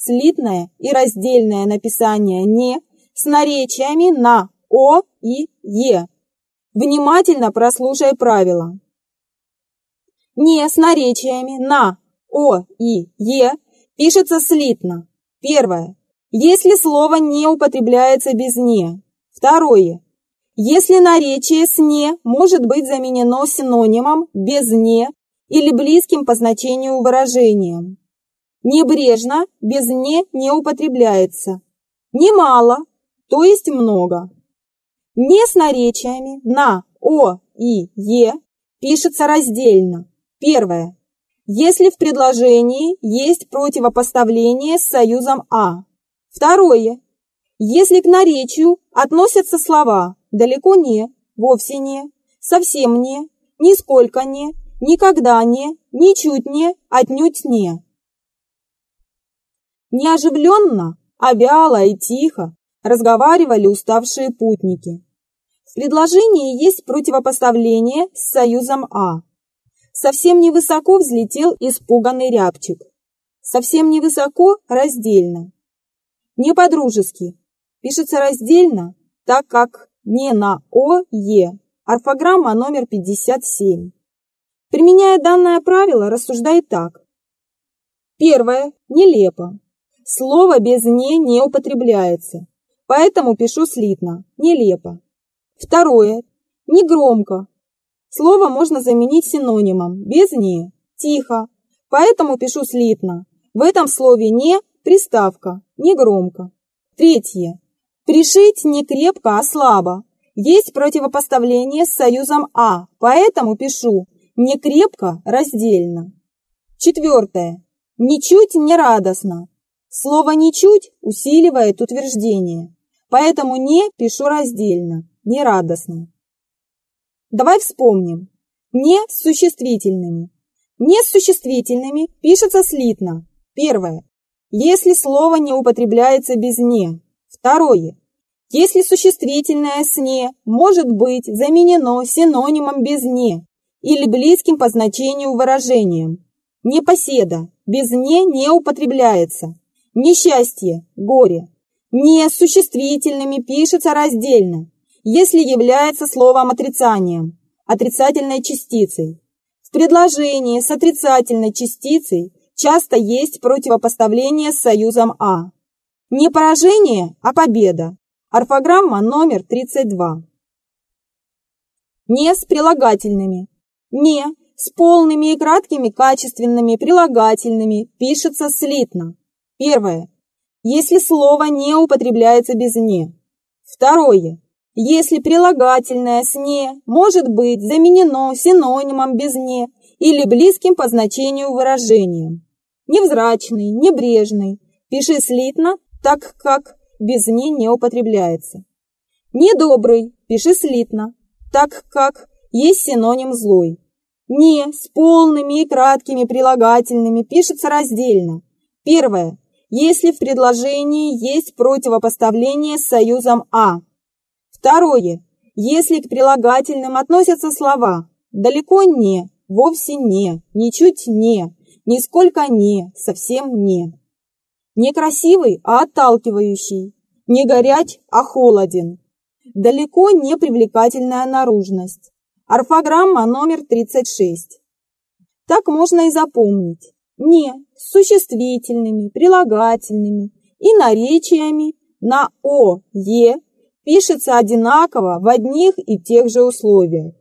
слитное и раздельное написание «не» с наречиями на «о» и «е». Внимательно прослушай правила. «Не» с наречиями на «о» и «е» пишется слитно. Первое. Если слово не употребляется без «не». Второе. Если наречие с «не» может быть заменено синонимом без «не» или близким по значению выражением. Небрежно без «не» не употребляется. Немало, то есть много. Не с наречиями на «о» и «е» пишется раздельно. Первое. Если в предложении есть противопоставление с союзом «а». Второе. Если к наречию относятся слова «далеко не», «вовсе не», «совсем не», «нисколько не», «никогда не», «ничуть не», «отнюдь не». Неоживленно, а вяло и тихо разговаривали уставшие путники. В предложении есть противопоставление с союзом «а». Совсем невысоко взлетел испуганный рябчик. Совсем невысоко раздельно. Не по-дружески. Пишется раздельно, так как не на О, Е. Орфограмма номер 57. Применяя данное правило, рассуждай так. Первое. Нелепо. Слово без «не» не употребляется, поэтому пишу слитно, нелепо. Второе. Негромко. Слово можно заменить синонимом, без «не», тихо, поэтому пишу слитно. В этом слове «не» приставка, негромко. Третье. Пришить не крепко, а слабо. Есть противопоставление с союзом «а», поэтому пишу не крепко, раздельно. Четвертое. Ничуть не радостно. Слово «ничуть» усиливает утверждение, поэтому «не» пишу раздельно, нерадостно. Давай вспомним. «Не» с существительными. «Не» с существительными пишется слитно. Первое. Если слово не употребляется без «не». Второе. Если существительное с «не» может быть заменено синонимом без «не» или близким по значению выражением. Непоседа без «не» не употребляется. Несчастье, горе. Не с существительными пишется раздельно, если является словом отрицанием, отрицательной частицей. В предложении с отрицательной частицей часто есть противопоставление с союзом «а». Не поражение, а победа. Орфограмма номер 32. Не с прилагательными. Не с полными и краткими качественными прилагательными пишется слитно. Первое. Если слово не употребляется без «не». Второе. Если прилагательное с «не» может быть заменено синонимом без «не» или близким по значению выражением. Невзрачный, небрежный. Пиши слитно, так как без «не» не употребляется. Недобрый. Пиши слитно, так как есть синоним злой. Не с полными и краткими прилагательными пишется раздельно. Первое если в предложении есть противопоставление с союзом «а». Второе. Если к прилагательным относятся слова «далеко не», «вовсе не», «ничуть не», «нисколько не», «совсем не». Некрасивый, а отталкивающий. Не горяч, а холоден. Далеко не привлекательная наружность. Орфограмма номер 36. Так можно и запомнить не существительными, прилагательными и наречиями на «о», «е» пишется одинаково в одних и тех же условиях.